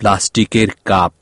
প্লাস্টিকের কাপ